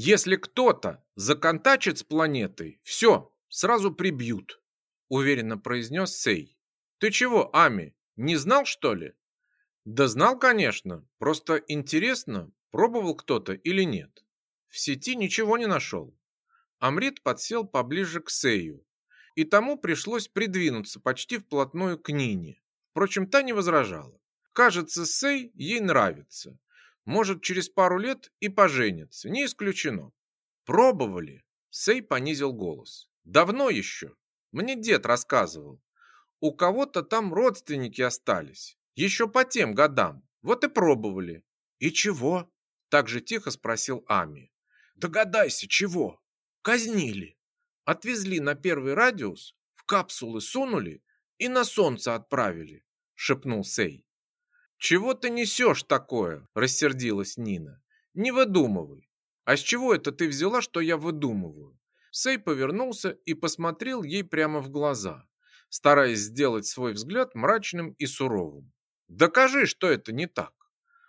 Если кто-то законтачит с планетой, все, сразу прибьют, уверенно произнес Сей. Ты чего, Ами, не знал, что ли? Да знал, конечно, просто интересно, пробовал кто-то или нет. В сети ничего не нашел. Амрит подсел поближе к Сею, и тому пришлось придвинуться почти вплотную к Нине. Впрочем, та не возражала. Кажется, Сей ей нравится. Может, через пару лет и поженится, не исключено. Пробовали. Сей понизил голос. Давно еще. Мне дед рассказывал. У кого-то там родственники остались. Еще по тем годам. Вот и пробовали. И чего? Так же тихо спросил Ами. Догадайся, чего? Казнили. Отвезли на первый радиус, в капсулы сунули и на солнце отправили, шепнул Сей. Чего ты несешь такое? рассердилась Нина. Не выдумывай. А с чего это ты взяла, что я выдумываю? Сей повернулся и посмотрел ей прямо в глаза, стараясь сделать свой взгляд мрачным и суровым. Докажи, что это не так.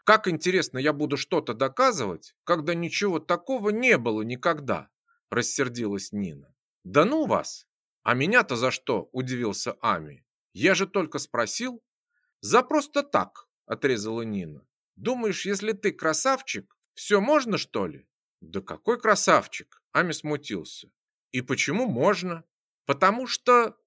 Как интересно я буду что-то доказывать, когда ничего такого не было никогда, рассердилась Нина. Да ну вас! А меня-то за что? удивился Ами. Я же только спросил. За просто так, отрезала Нина. Думаешь, если ты красавчик, все можно, что ли? Да какой красавчик? Ами смутился. И почему можно? Потому что...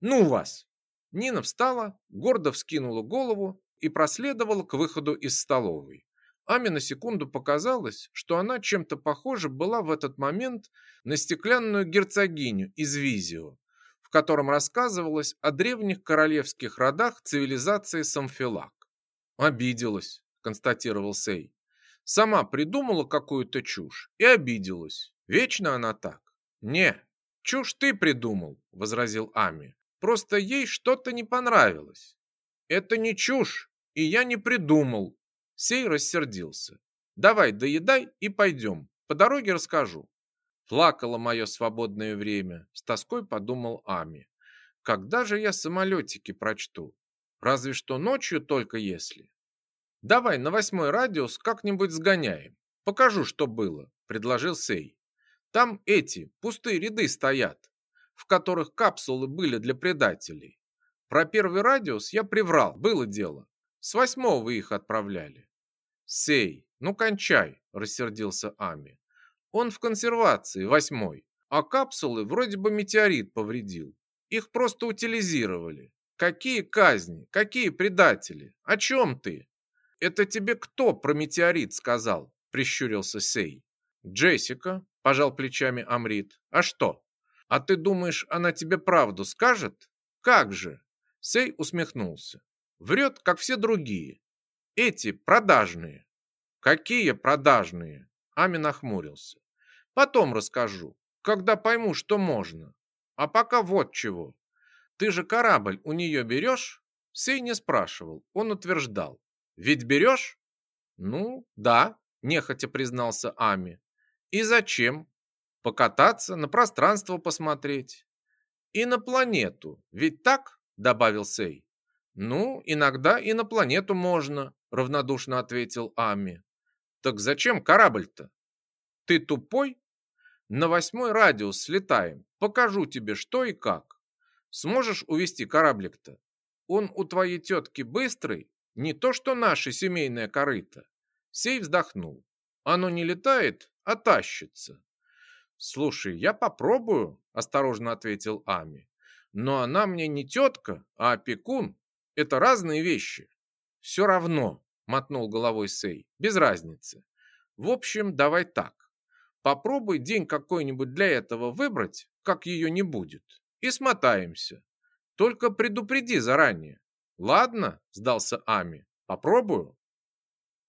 Ну вас! Нина встала, гордо вскинула голову и проследовала к выходу из столовой. Аме на секунду показалось, что она чем-то похожа была в этот момент на стеклянную герцогиню из Визио, в котором рассказывалось о древних королевских родах цивилизации Самфилак. «Обиделась», – констатировал Сей. «Сама придумала какую-то чушь и обиделась. Вечно она так». «Не, чушь ты придумал», – возразил Ами. «Просто ей что-то не понравилось». «Это не чушь, и я не придумал». Сей рассердился. «Давай, доедай и пойдем. По дороге расскажу». Плакало мое свободное время, с тоской подумал Ами. Когда же я самолетики прочту? Разве что ночью только если. Давай на восьмой радиус как-нибудь сгоняем. Покажу, что было, предложил Сей. Там эти пустые ряды стоят, в которых капсулы были для предателей. Про первый радиус я приврал, было дело. С восьмого их отправляли. Сей, ну кончай, рассердился Ами. Он в консервации, восьмой, а капсулы вроде бы метеорит повредил. Их просто утилизировали. Какие казни? Какие предатели? О чем ты? Это тебе кто про метеорит сказал? Прищурился Сей. Джессика, пожал плечами Амрит. А что? А ты думаешь, она тебе правду скажет? Как же? Сей усмехнулся. Врет, как все другие. Эти продажные. Какие продажные? Ами нахмурился. Потом расскажу, когда пойму, что можно. А пока вот чего. Ты же корабль у нее берешь? Сей не спрашивал, он утверждал. Ведь берешь? Ну, да, нехотя признался Ами. И зачем? Покататься, на пространство посмотреть. И на планету, ведь так? Добавил Сей. Ну, иногда и на планету можно, равнодушно ответил Ами. Так зачем корабль-то? Ты тупой? На восьмой радиус слетаем. Покажу тебе, что и как. Сможешь увести кораблик-то? Он у твоей тетки быстрый, не то что наше семейное корыто. Сей вздохнул. Оно не летает, а тащится. Слушай, я попробую, осторожно ответил Ами. Но она мне не тетка, а опекун. Это разные вещи. Все равно, мотнул головой Сей, без разницы. В общем, давай так. Попробуй день какой-нибудь для этого выбрать, как ее не будет и смотаемся. Только предупреди заранее. Ладно, сдался Ами. Попробую.